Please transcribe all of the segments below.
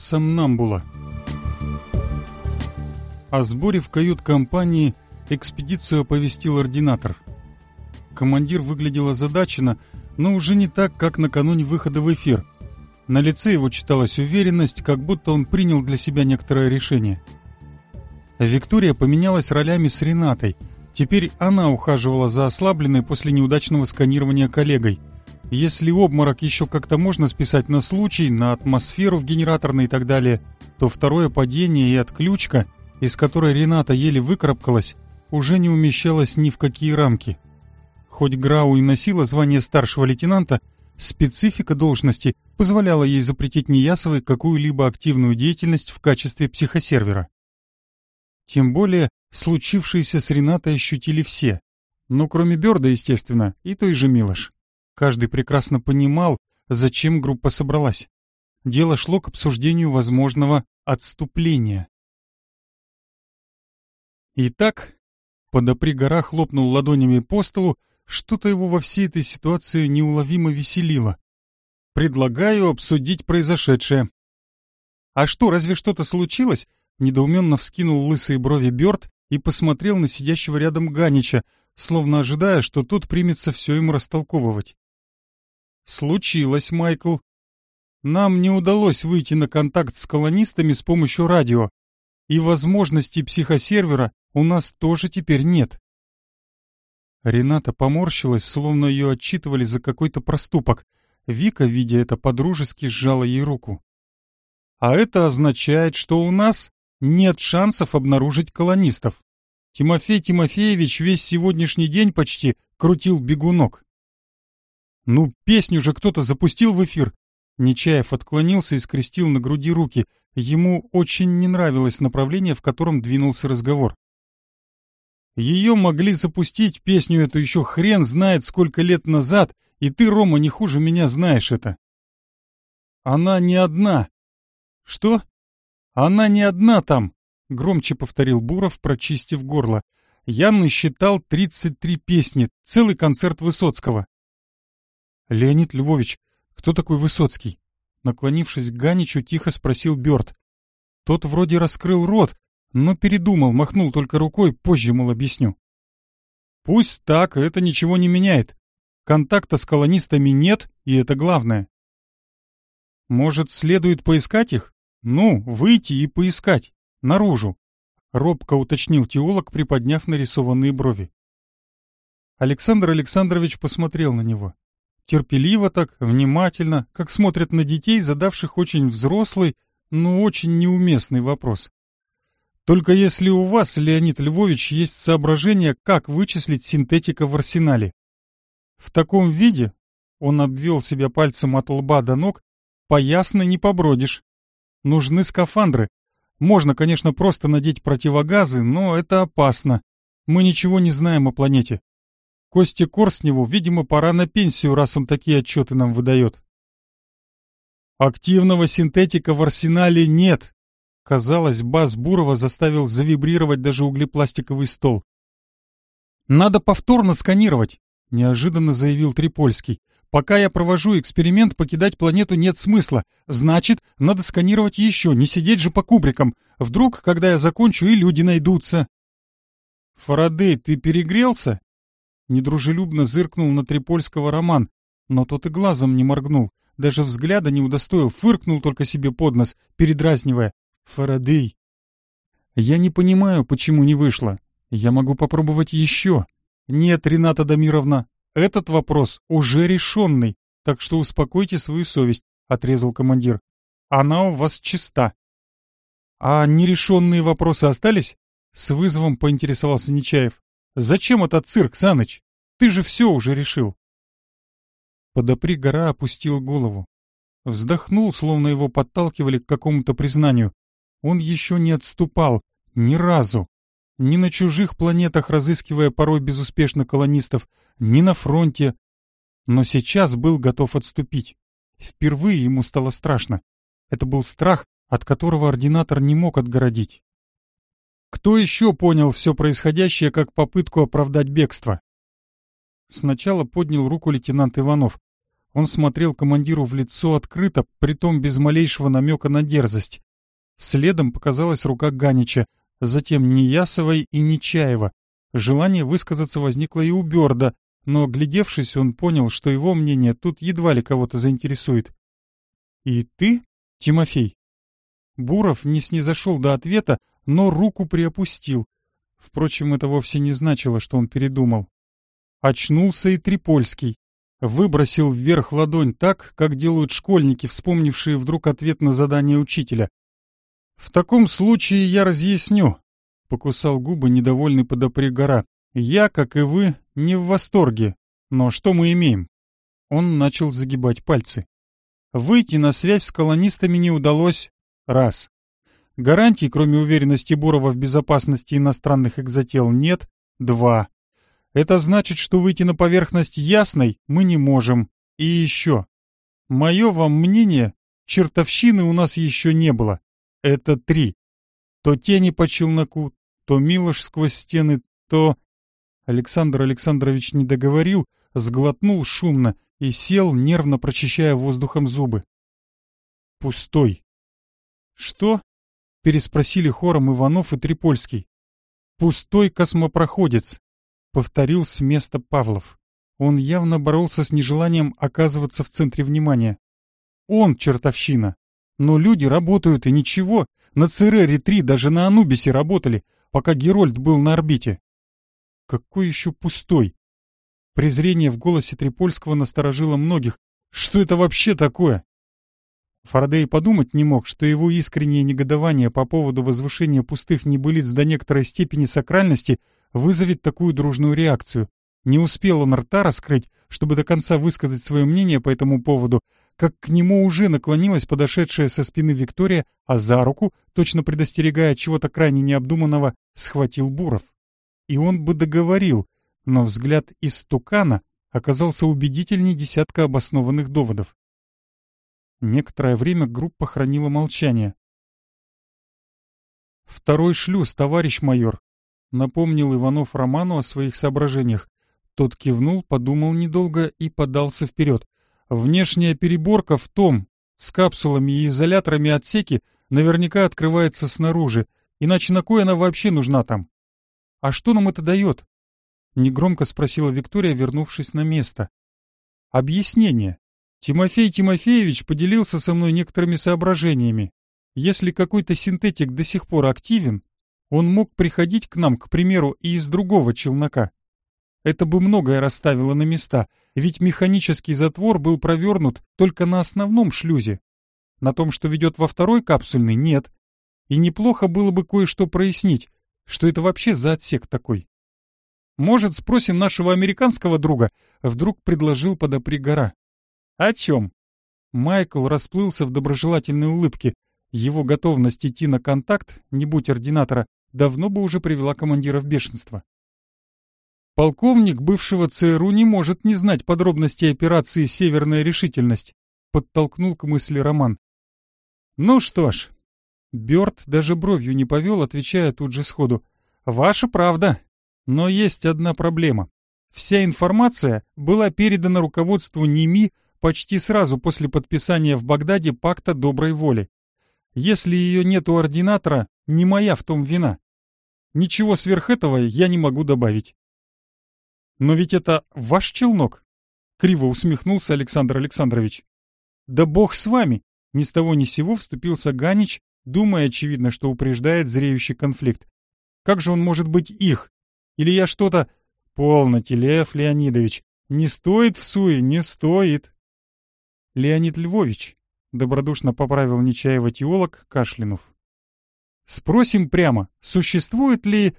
Сомнамбула. О сборе в кают-компании экспедицию оповестил ординатор. Командир выглядел озадаченно, но уже не так, как накануне выхода в эфир. На лице его читалась уверенность, как будто он принял для себя некоторое решение. Виктория поменялась ролями с Ренатой. Теперь она ухаживала за ослабленной после неудачного сканирования коллегой – если обморок еще как-то можно списать на случай, на атмосферу в генераторной и так далее, то второе падение и отключка, из которой Рената еле выкарабкалась, уже не умещалось ни в какие рамки. Хоть Грау и носила звание старшего лейтенанта, специфика должности позволяла ей запретить Неясовой какую-либо активную деятельность в качестве психосервера. Тем более, случившееся с Ренатой ощутили все. Ну, кроме Бёрда, естественно, и той же Милош. Каждый прекрасно понимал, зачем группа собралась. Дело шло к обсуждению возможного отступления. Итак, подопри гора хлопнул ладонями по столу, что-то его во всей этой ситуации неуловимо веселило. «Предлагаю обсудить произошедшее». «А что, разве что-то случилось?» Недоуменно вскинул лысые брови Бёрд и посмотрел на сидящего рядом Ганича, словно ожидая, что тот примется все ему растолковывать. Случилось, Майкл. Нам не удалось выйти на контакт с колонистами с помощью радио, и возможности психосервера у нас тоже теперь нет. Рената поморщилась, словно ее отчитывали за какой-то проступок. Вика, видя это, подружески сжала ей руку. «А это означает, что у нас нет шансов обнаружить колонистов. Тимофей Тимофеевич весь сегодняшний день почти крутил бегунок. «Ну, песню же кто-то запустил в эфир!» Нечаев отклонился и скрестил на груди руки. Ему очень не нравилось направление, в котором двинулся разговор. «Ее могли запустить, песню эту еще хрен знает сколько лет назад, и ты, Рома, не хуже меня знаешь это». «Она не одна». «Что?» «Она не одна там», — громче повторил Буров, прочистив горло. Я насчитал 33 песни, целый концерт Высоцкого. «Леонид Львович, кто такой Высоцкий?» Наклонившись к Ганичу, тихо спросил Бёрд. Тот вроде раскрыл рот, но передумал, махнул только рукой, позже, мол, объясню. «Пусть так, это ничего не меняет. Контакта с колонистами нет, и это главное». «Может, следует поискать их? Ну, выйти и поискать. Наружу», — робко уточнил теолог, приподняв нарисованные брови. Александр Александрович посмотрел на него терпеливо так, внимательно, как смотрят на детей, задавших очень взрослый, но очень неуместный вопрос. Только если у вас, Леонид Львович, есть соображение, как вычислить синтетика в арсенале. В таком виде, он обвел себя пальцем от лба до ног, поясно не побродишь. Нужны скафандры. Можно, конечно, просто надеть противогазы, но это опасно. Мы ничего не знаем о планете. Кости Корсневу, видимо, пора на пенсию, раз он такие отчеты нам выдает. Активного синтетика в арсенале нет. Казалось, бас Бурова заставил завибрировать даже углепластиковый стол. «Надо повторно сканировать», — неожиданно заявил Трипольский. «Пока я провожу эксперимент, покидать планету нет смысла. Значит, надо сканировать еще, не сидеть же по кубрикам. Вдруг, когда я закончу, и люди найдутся». «Фарадей, ты перегрелся?» недружелюбно зыркнул на Трипольского Роман, но тот и глазом не моргнул, даже взгляда не удостоил, фыркнул только себе под нос, передразнивая «Фарадей». «Я не понимаю, почему не вышло. Я могу попробовать еще». «Нет, Рената Дамировна, этот вопрос уже решенный, так что успокойте свою совесть», — отрезал командир. «Она у вас чиста». «А нерешенные вопросы остались?» — с вызовом поинтересовался Нечаев. «Зачем этот цирк, Саныч?» Ты же все уже решил!» Подопри гора опустил голову. Вздохнул, словно его подталкивали к какому-то признанию. Он еще не отступал. Ни разу. Ни на чужих планетах, разыскивая порой безуспешно колонистов, ни на фронте. Но сейчас был готов отступить. Впервые ему стало страшно. Это был страх, от которого ординатор не мог отгородить. Кто еще понял все происходящее как попытку оправдать бегство? Сначала поднял руку лейтенант Иванов. Он смотрел командиру в лицо открыто, притом без малейшего намека на дерзость. Следом показалась рука Ганича, затем Неясовой и Нечаева. Желание высказаться возникло и у Бёрда, но, глядевшись, он понял, что его мнение тут едва ли кого-то заинтересует. «И ты, Тимофей?» Буров не снизошел до ответа, но руку приопустил. Впрочем, это вовсе не значило, что он передумал. Очнулся и Трипольский. Выбросил вверх ладонь так, как делают школьники, вспомнившие вдруг ответ на задание учителя. «В таком случае я разъясню», — покусал губы недовольный подопри гора. «Я, как и вы, не в восторге. Но что мы имеем?» Он начал загибать пальцы. Выйти на связь с колонистами не удалось. Раз. Гарантий, кроме уверенности Бурова в безопасности иностранных экзотел, нет. Два. Это значит, что выйти на поверхность ясной мы не можем. И еще. Мое вам мнение, чертовщины у нас еще не было. Это три. То тени по челноку, то Милош сквозь стены, то... Александр Александрович не договорил, сглотнул шумно и сел, нервно прочищая воздухом зубы. Пустой. Что? Переспросили хором Иванов и Трипольский. Пустой космопроходец. — повторил с места Павлов. Он явно боролся с нежеланием оказываться в центре внимания. Он чертовщина. Но люди работают и ничего. На Церере-3 даже на Анубисе работали, пока Герольд был на орбите. Какой еще пустой? Презрение в голосе Трипольского насторожило многих. Что это вообще такое? Фарадей подумать не мог, что его искреннее негодование по поводу возвышения пустых небылиц до некоторой степени сакральности — вызовет такую дружную реакцию. Не успел он рта раскрыть, чтобы до конца высказать свое мнение по этому поводу, как к нему уже наклонилась подошедшая со спины Виктория, а за руку, точно предостерегая чего-то крайне необдуманного, схватил Буров. И он бы договорил, но взгляд из тукана оказался убедительней десятка обоснованных доводов. Некоторое время группа хранила молчание. «Второй шлюз, товарищ майор», Напомнил Иванов Роману о своих соображениях. Тот кивнул, подумал недолго и подался вперед. Внешняя переборка в том, с капсулами и изоляторами отсеки, наверняка открывается снаружи. Иначе на кой она вообще нужна там? А что нам это дает? Негромко спросила Виктория, вернувшись на место. Объяснение. Тимофей Тимофеевич поделился со мной некоторыми соображениями. Если какой-то синтетик до сих пор активен, он мог приходить к нам, к примеру, и из другого челнока. Это бы многое расставило на места, ведь механический затвор был провернут только на основном шлюзе. На том, что ведет во второй капсульный, нет. И неплохо было бы кое-что прояснить, что это вообще за отсек такой. Может, спросим нашего американского друга, вдруг предложил подопри гора. О чем? Майкл расплылся в доброжелательной улыбке. Его готовность идти на контакт, не будь ординатора, давно бы уже привела командира в бешенство. Полковник бывшего ЦРУ не может не знать подробностей операции «Северная решительность», подтолкнул к мысли Роман. Ну что ж, Бёрд даже бровью не повел, отвечая тут же сходу. «Ваша правда. Но есть одна проблема. Вся информация была передана руководству НИМИ почти сразу после подписания в Багдаде пакта доброй воли. Если ее нет у ординатора, не моя в том вина. Ничего сверх этого я не могу добавить. Но ведь это ваш челнок? Криво усмехнулся Александр Александрович. Да бог с вами! Ни с того ни с сего вступился Ганич, думая, очевидно, что упреждает зреющий конфликт. Как же он может быть их? Или я что-то... Полно, Телеев Леонидович. Не стоит в суе, не стоит. Леонид Львович, добродушно поправил Нечаева теолог, кашлянув. Спросим прямо, существует ли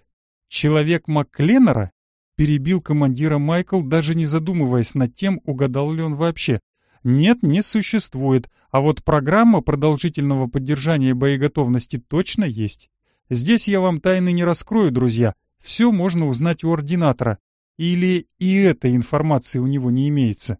человек Макленнера? Перебил командира Майкл, даже не задумываясь над тем, угадал ли он вообще. Нет, не существует, а вот программа продолжительного поддержания боеготовности точно есть. Здесь я вам тайны не раскрою, друзья. Все можно узнать у ординатора. Или и этой информации у него не имеется.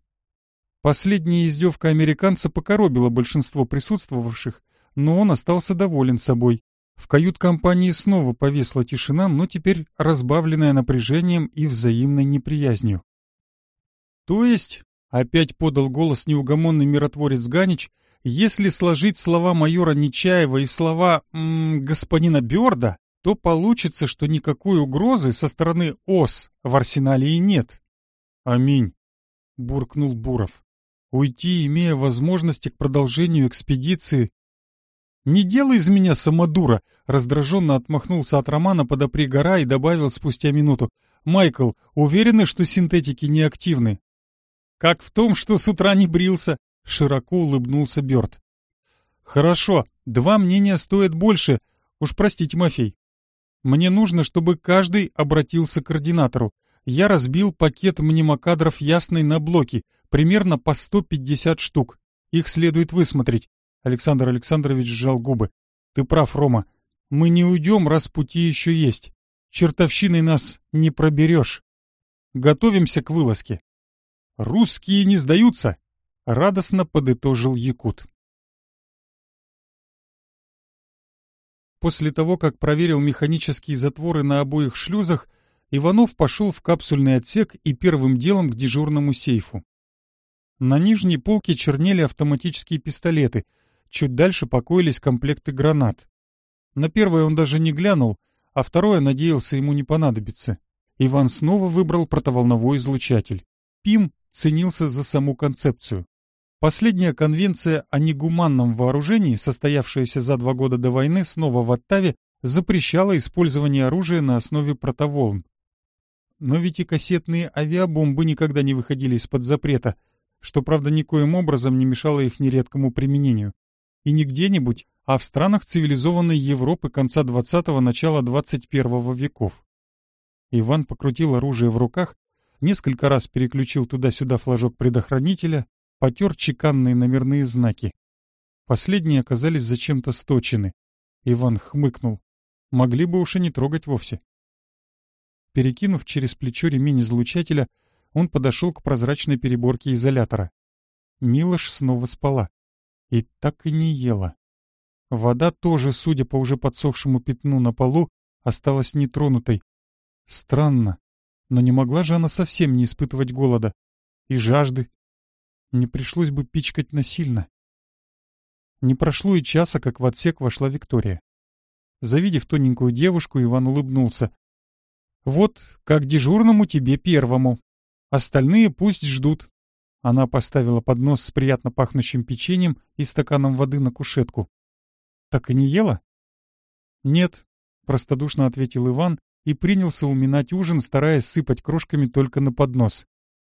Последняя издевка американца покоробила большинство присутствовавших, но он остался доволен собой. В кают-компании снова повисла тишина, но теперь разбавленная напряжением и взаимной неприязнью. «То есть», — опять подал голос неугомонный миротворец Ганич, «если сложить слова майора Нечаева и слова м -м, господина Бёрда, то получится, что никакой угрозы со стороны ОС в арсенале и нет». «Аминь», — буркнул Буров. Уйти, имея возможности к продолжению экспедиции, «Не делай из меня самодура!» Раздраженно отмахнулся от Романа, подопри гора и добавил спустя минуту. «Майкл, уверены, что синтетики неактивны?» «Как в том, что с утра не брился!» Широко улыбнулся Бёрд. «Хорошо, два мнения стоят больше. Уж прости, Тимофей. Мне нужно, чтобы каждый обратился к координатору. Я разбил пакет мнемокадров ясной на блоки, примерно по 150 штук. Их следует высмотреть. Александр Александрович сжал губы. «Ты прав, Рома. Мы не уйдем, раз пути еще есть. Чертовщиной нас не проберешь. Готовимся к вылазке». «Русские не сдаются!» — радостно подытожил Якут. После того, как проверил механические затворы на обоих шлюзах, Иванов пошел в капсульный отсек и первым делом к дежурному сейфу. На нижней полке чернели автоматические пистолеты — Чуть дальше покоились комплекты гранат. На первое он даже не глянул, а второе надеялся ему не понадобиться. Иван снова выбрал протоволновой излучатель. ПИМ ценился за саму концепцию. Последняя конвенция о негуманном вооружении, состоявшаяся за два года до войны снова в Оттаве, запрещала использование оружия на основе протоволн. Но ведь и кассетные авиабомбы никогда не выходили из-под запрета, что, правда, никоим образом не мешало их нередкому применению. И не где-нибудь, а в странах цивилизованной Европы конца 20-го, начала 21 веков. Иван покрутил оружие в руках, несколько раз переключил туда-сюда флажок предохранителя, потер чеканные номерные знаки. Последние оказались зачем-то сточены. Иван хмыкнул. Могли бы уж и не трогать вовсе. Перекинув через плечо ремень излучателя, он подошел к прозрачной переборке изолятора. Милош снова спала и так и не ела. Вода тоже, судя по уже подсохшему пятну на полу, осталась нетронутой. Странно, но не могла же она совсем не испытывать голода и жажды. Не пришлось бы пичкать насильно. Не прошло и часа, как в отсек вошла Виктория. Завидев тоненькую девушку, Иван улыбнулся. «Вот, как дежурному тебе первому. Остальные пусть ждут. Она поставила поднос с приятно пахнущим печеньем и стаканом воды на кушетку. «Так и не ела?» «Нет», — простодушно ответил Иван и принялся уминать ужин, стараясь сыпать крошками только на поднос.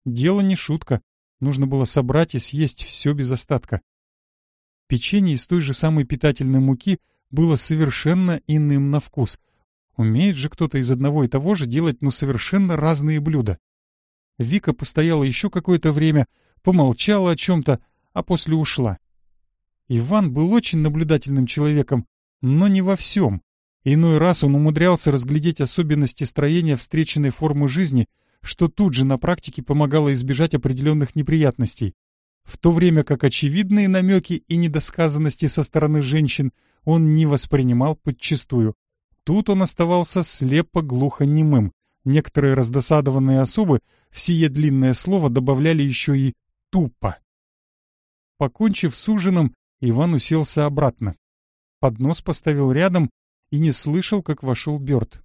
Дело не шутка. Нужно было собрать и съесть все без остатка. Печенье из той же самой питательной муки было совершенно иным на вкус. Умеет же кто-то из одного и того же делать ну совершенно разные блюда. Вика постояла еще какое-то время, помолчала о чем-то, а после ушла. Иван был очень наблюдательным человеком, но не во всем. Иной раз он умудрялся разглядеть особенности строения встреченной формы жизни, что тут же на практике помогало избежать определенных неприятностей. В то время как очевидные намеки и недосказанности со стороны женщин он не воспринимал подчистую. Тут он оставался слепо, глухо, немым. Некоторые раздосадованные особы в сие длинное слово добавляли еще и «тупо». Покончив с ужином, Иван уселся обратно. Поднос поставил рядом и не слышал, как вошел Бёрд.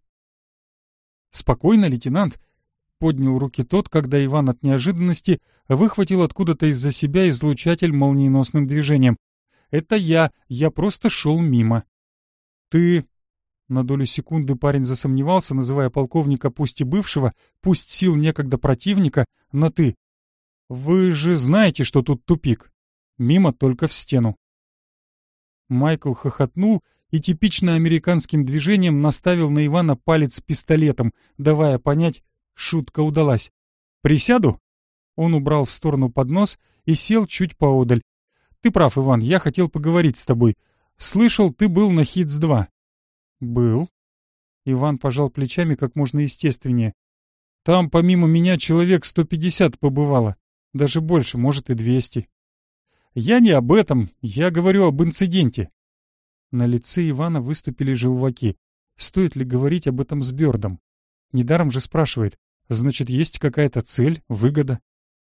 «Спокойно, лейтенант!» — поднял руки тот, когда Иван от неожиданности выхватил откуда-то из-за себя излучатель молниеносным движением. «Это я, я просто шел мимо». «Ты на долю секунды парень засомневался, называя полковника пусть и бывшего, пусть сил некогда противника, но «ты». «Вы же знаете, что тут тупик. Мимо только в стену». Майкл хохотнул и типично американским движением наставил на Ивана палец пистолетом, давая понять, шутка удалась. «Присяду?» Он убрал в сторону поднос и сел чуть поодаль. «Ты прав, Иван, я хотел поговорить с тобой. Слышал, ты был на Хитс-2. «Был». Иван пожал плечами как можно естественнее. «Там помимо меня человек 150 побывало. Даже больше, может и 200». «Я не об этом. Я говорю об инциденте». На лице Ивана выступили желваки. Стоит ли говорить об этом с Бёрдом? Недаром же спрашивает. Значит, есть какая-то цель, выгода.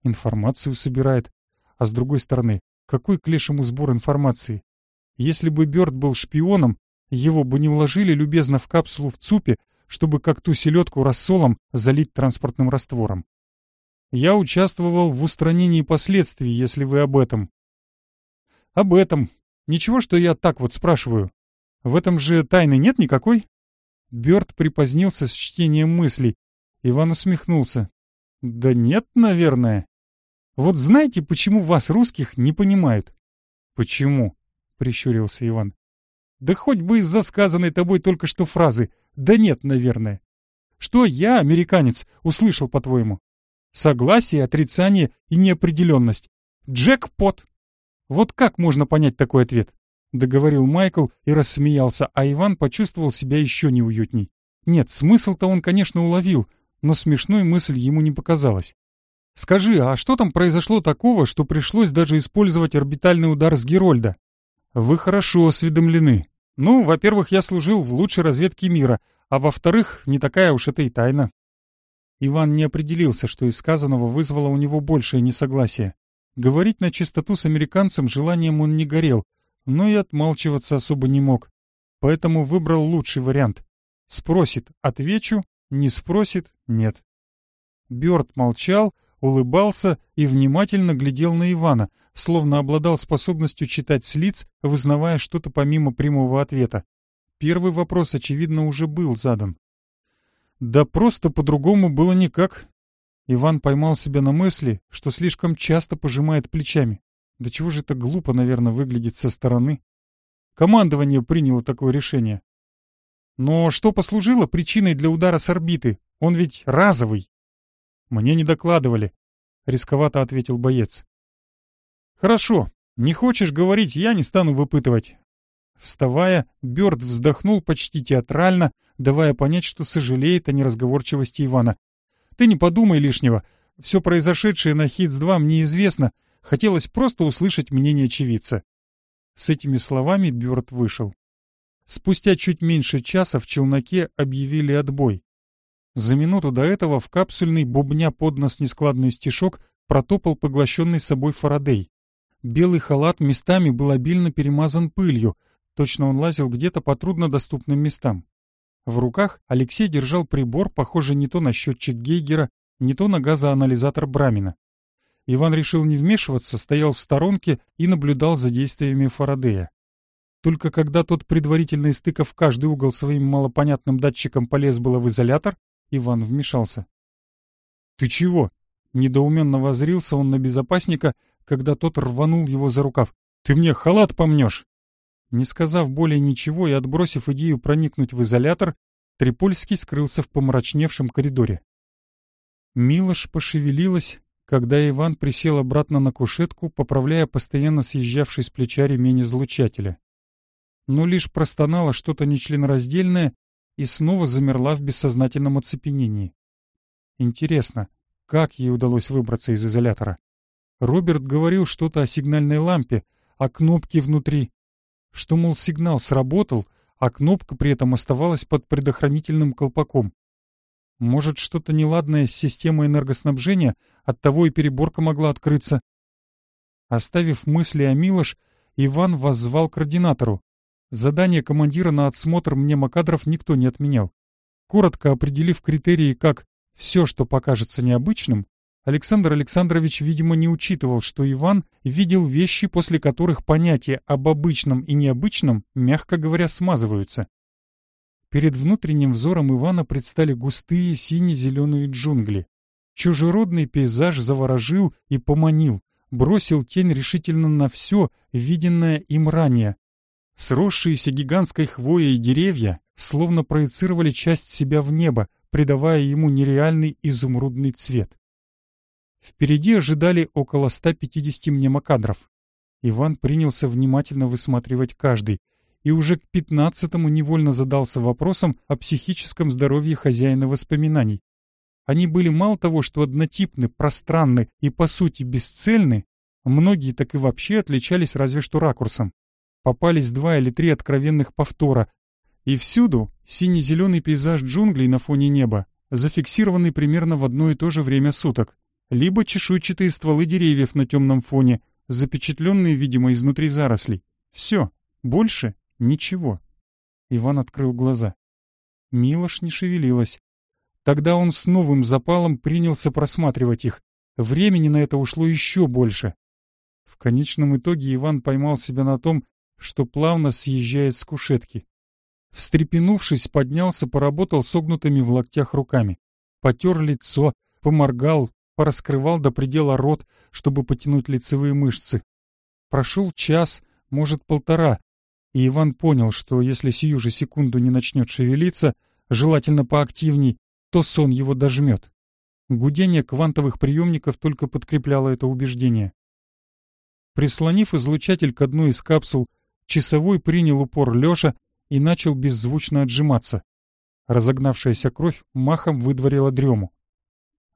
Информацию собирает. А с другой стороны, какой к лешему сбор информации? Если бы Бёрд был шпионом, его бы не вложили любезно в капсулу в ЦУПе, чтобы как ту селедку рассолом залить транспортным раствором. Я участвовал в устранении последствий, если вы об этом. Об этом. Ничего, что я так вот спрашиваю. В этом же тайны нет никакой? Бёрд припозднился с чтением мыслей. Иван усмехнулся. Да нет, наверное. Вот знаете, почему вас, русских, не понимают? Почему? Прищурился Иван. Да хоть бы из-за сказанной тобой только что фразы. Да нет, наверное. Что я, американец, услышал, по-твоему? Согласие, отрицание и неопределенность. Джекпот! Вот как можно понять такой ответ? Договорил Майкл и рассмеялся, а Иван почувствовал себя еще неуютней. Нет, смысл-то он, конечно, уловил, но смешной мысль ему не показалась. «Скажи, а что там произошло такого, что пришлось даже использовать орбитальный удар с Герольда?» Вы хорошо осведомлены. Ну, во-первых, я служил в лучшей разведке мира, а во-вторых, не такая уж это и тайна. Иван не определился, что из сказанного вызвало у него большее несогласие. Говорить на чистоту с американцем желанием он не горел, но и отмалчиваться особо не мог. Поэтому выбрал лучший вариант. Спросит — отвечу, не спросит — нет. Бёрд молчал, улыбался и внимательно глядел на Ивана, словно обладал способностью читать с лиц, вызнавая что-то помимо прямого ответа. Первый вопрос, очевидно, уже был задан. «Да просто по-другому было никак». Иван поймал себя на мысли, что слишком часто пожимает плечами. Да чего же это глупо, наверное, выглядит со стороны. Командование приняло такое решение. Но что послужило причиной для удара с орбиты? Он ведь разовый. Мне не докладывали, — рисковато ответил боец. «Хорошо. Не хочешь говорить, я не стану выпытывать». Вставая, Бёрд вздохнул почти театрально, давая понять, что сожалеет о неразговорчивости Ивана. «Ты не подумай лишнего. Все произошедшее на Хитс-2 мне известно. Хотелось просто услышать мнение очевидца». С этими словами Бёрд вышел. Спустя чуть меньше часа в челноке объявили отбой. За минуту до этого в капсульный, бубня под нос нескладный стишок, протопал поглощенный собой Фарадей. Белый халат местами был обильно перемазан пылью, точно он лазил где-то по труднодоступным местам. В руках Алексей держал прибор, похожий не то на счетчик Гейгера, не то на газоанализатор Брамина. Иван решил не вмешиваться, стоял в сторонке и наблюдал за действиями Фарадея. Только когда тот, предварительно истыкав каждый угол своим малопонятным датчиком, полез было в изолятор, Иван вмешался. «Ты чего?» Недоуменно возрился он на безопасника, когда тот рванул его за рукав. «Ты мне халат помнешь!» Не сказав более ничего и отбросив идею проникнуть в изолятор, Трипольский скрылся в помрачневшем коридоре. Милош пошевелилась, когда Иван присел обратно на кушетку, поправляя постоянно съезжавший с плеча ремень излучателя. Но лишь простонала что-то нечленораздельное и снова замерла в бессознательном оцепенении. Интересно, как ей удалось выбраться из изолятора? Роберт говорил что-то о сигнальной лампе, о кнопке внутри. Что, мол, сигнал сработал, а кнопка при этом оставалась под предохранительным колпаком. Может, что-то неладное с системой энергоснабжения, оттого и переборка могла открыться. Оставив мысли о Милош, Иван воззвал к ординатору. Задание командира на отсмотр мнемокадров никто не отменял. Коротко определив критерии как «все, что покажется необычным», Александр Александрович, видимо, не учитывал, что Иван видел вещи, после которых понятия об обычном и необычном, мягко говоря, смазываются. Перед внутренним взором Ивана предстали густые сине-зеленые джунгли. Чужеродный пейзаж заворожил и поманил, бросил тень решительно на все, виденное им ранее. Сросшиеся гигантской хвоей деревья словно проецировали часть себя в небо, придавая ему нереальный изумрудный цвет. Впереди ожидали около 150 мнемокадров. Иван принялся внимательно высматривать каждый, и уже к пятнадцатому невольно задался вопросом о психическом здоровье хозяина воспоминаний. Они были мало того, что однотипны, пространны и, по сути, бесцельны, многие так и вообще отличались разве что ракурсом. Попались два или три откровенных повтора, и всюду сине-зеленый пейзаж джунглей на фоне неба, зафиксированный примерно в одно и то же время суток либо чешуйчатые стволы деревьев на темном фоне, запечатленные, видимо, изнутри зарослей. Все, больше ничего. Иван открыл глаза. Милош не шевелилась. Тогда он с новым запалом принялся просматривать их. Времени на это ушло еще больше. В конечном итоге Иван поймал себя на том, что плавно съезжает с кушетки. Встрепенувшись, поднялся, поработал согнутыми в локтях руками. Потер лицо, поморгал, пораскрывал до предела рот, чтобы потянуть лицевые мышцы. Прошел час, может, полтора, и Иван понял, что если сию же секунду не начнет шевелиться, желательно поактивней, то сон его дожмет. Гудение квантовых приемников только подкрепляло это убеждение. Прислонив излучатель к одной из капсул, часовой принял упор лежа и начал беззвучно отжиматься. Разогнавшаяся кровь махом выдворила дрему.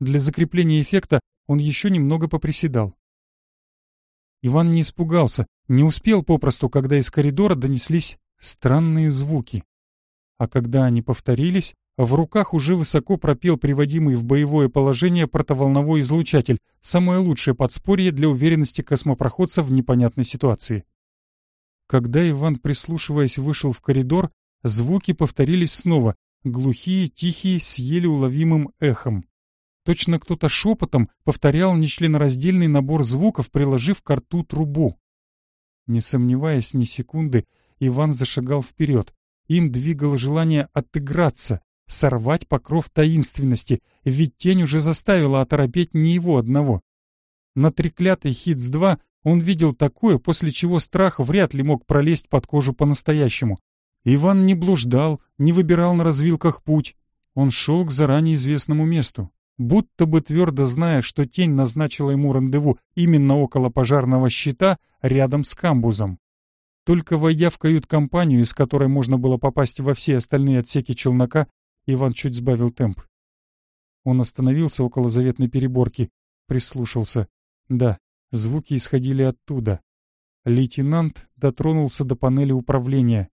Для закрепления эффекта он еще немного поприседал. Иван не испугался, не успел попросту, когда из коридора донеслись странные звуки. А когда они повторились, в руках уже высоко пропел приводимый в боевое положение протоволновой излучатель, самое лучшее подспорье для уверенности космопроходца в непонятной ситуации. Когда Иван, прислушиваясь, вышел в коридор, звуки повторились снова, глухие, тихие, с еле уловимым эхом. Точно кто-то шепотом повторял нечленораздельный набор звуков, приложив к рту трубу. Не сомневаясь ни секунды, Иван зашагал вперед. Им двигало желание отыграться, сорвать покров таинственности, ведь тень уже заставила оторопеть не его одного. На треклятый Хитс-2 он видел такое, после чего страх вряд ли мог пролезть под кожу по-настоящему. Иван не блуждал, не выбирал на развилках путь. Он шел к заранее известному месту будто бы твердо зная, что тень назначила ему рандеву именно около пожарного щита рядом с камбузом. Только войдя в кают-компанию, из которой можно было попасть во все остальные отсеки челнока, Иван чуть сбавил темп. Он остановился около заветной переборки, прислушался. Да, звуки исходили оттуда. Лейтенант дотронулся до панели управления.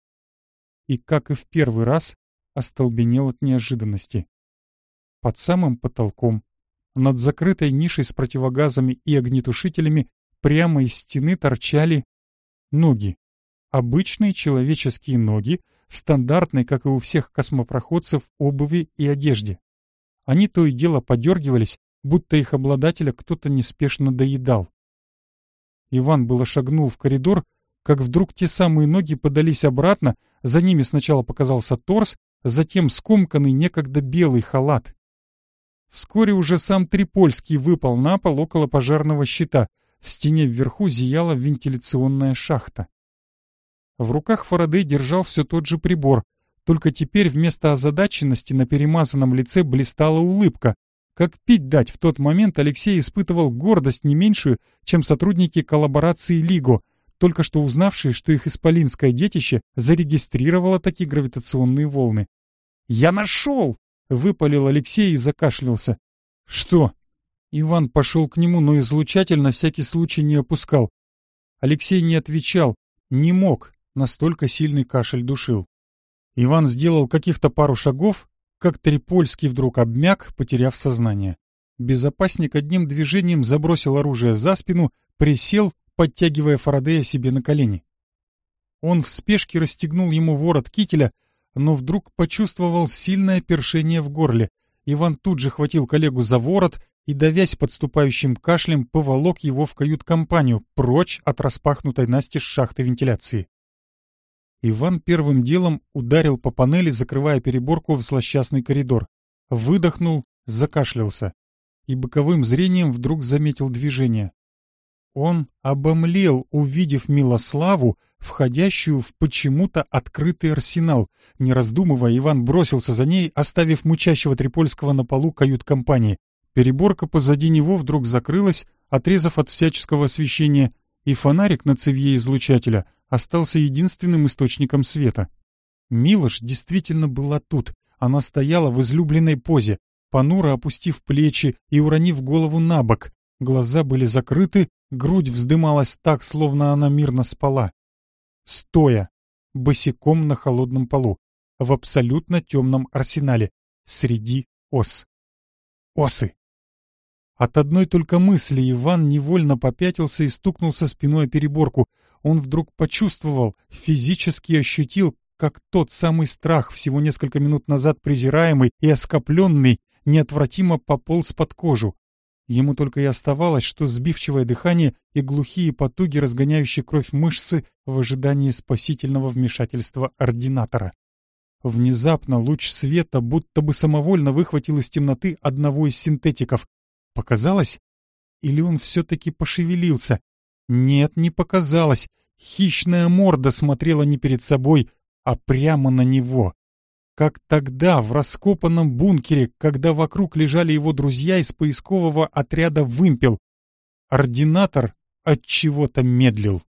И, как и в первый раз, остолбенел от неожиданности под самым потолком. Над закрытой нишей с противогазами и огнетушителями прямо из стены торчали ноги. Обычные человеческие ноги в стандартной, как и у всех космопроходцев, обуви и одежде. Они то и дело подергивались, будто их обладателя кто-то неспешно доедал. Иван было шагнул в коридор, как вдруг те самые ноги подались обратно, за ними сначала показался торс, затем скомканный некогда белый халат. Вскоре уже сам Трипольский выпал на пол около пожарного щита. В стене вверху зияла вентиляционная шахта. В руках Фарадей держал все тот же прибор, только теперь вместо озадаченности на перемазанном лице блистала улыбка. Как пить дать, в тот момент Алексей испытывал гордость не меньшую, чем сотрудники коллаборации «Лиго», только что узнавшие, что их исполинское детище зарегистрировало такие гравитационные волны. «Я нашел!» — выпалил Алексей и закашлялся. «Что?» Иван пошел к нему, но излучатель на всякий случай не опускал. Алексей не отвечал, не мог, настолько сильный кашель душил. Иван сделал каких-то пару шагов, как Трипольский вдруг обмяк, потеряв сознание. Безопасник одним движением забросил оружие за спину, присел, подтягивая Фарадея себе на колени. Он в спешке расстегнул ему ворот кителя, но вдруг почувствовал сильное першение в горле. Иван тут же хватил коллегу за ворот и, давясь подступающим кашлем, поволок его в кают-компанию, прочь от распахнутой Насти шахты вентиляции. Иван первым делом ударил по панели, закрывая переборку в злосчастный коридор. Выдохнул, закашлялся. И боковым зрением вдруг заметил движение. Он обомлел, увидев Милославу, входящую в почему-то открытый арсенал. Не раздумывая, Иван бросился за ней, оставив мучащего Трипольского на полу кают-компании. Переборка позади него вдруг закрылась, отрезав от всяческого освещения, и фонарик на цевье излучателя остался единственным источником света. Милош действительно была тут. Она стояла в излюбленной позе, понуро опустив плечи и уронив голову на бок. Глаза были закрыты, грудь вздымалась так, словно она мирно спала стоя, босиком на холодном полу, в абсолютно темном арсенале, среди ос. Осы! От одной только мысли Иван невольно попятился и стукнулся спиной о переборку. Он вдруг почувствовал, физически ощутил, как тот самый страх, всего несколько минут назад презираемый и оскопленный, неотвратимо пополз под кожу. Ему только и оставалось, что сбивчивое дыхание и глухие потуги, разгоняющие кровь мышцы в ожидании спасительного вмешательства ординатора. Внезапно луч света будто бы самовольно выхватил из темноты одного из синтетиков. Показалось? Или он все-таки пошевелился? Нет, не показалось. Хищная морда смотрела не перед собой, а прямо на него. Как тогда, в раскопанном бункере, когда вокруг лежали его друзья из поискового отряда «Вымпел», ординатор от чего то медлил.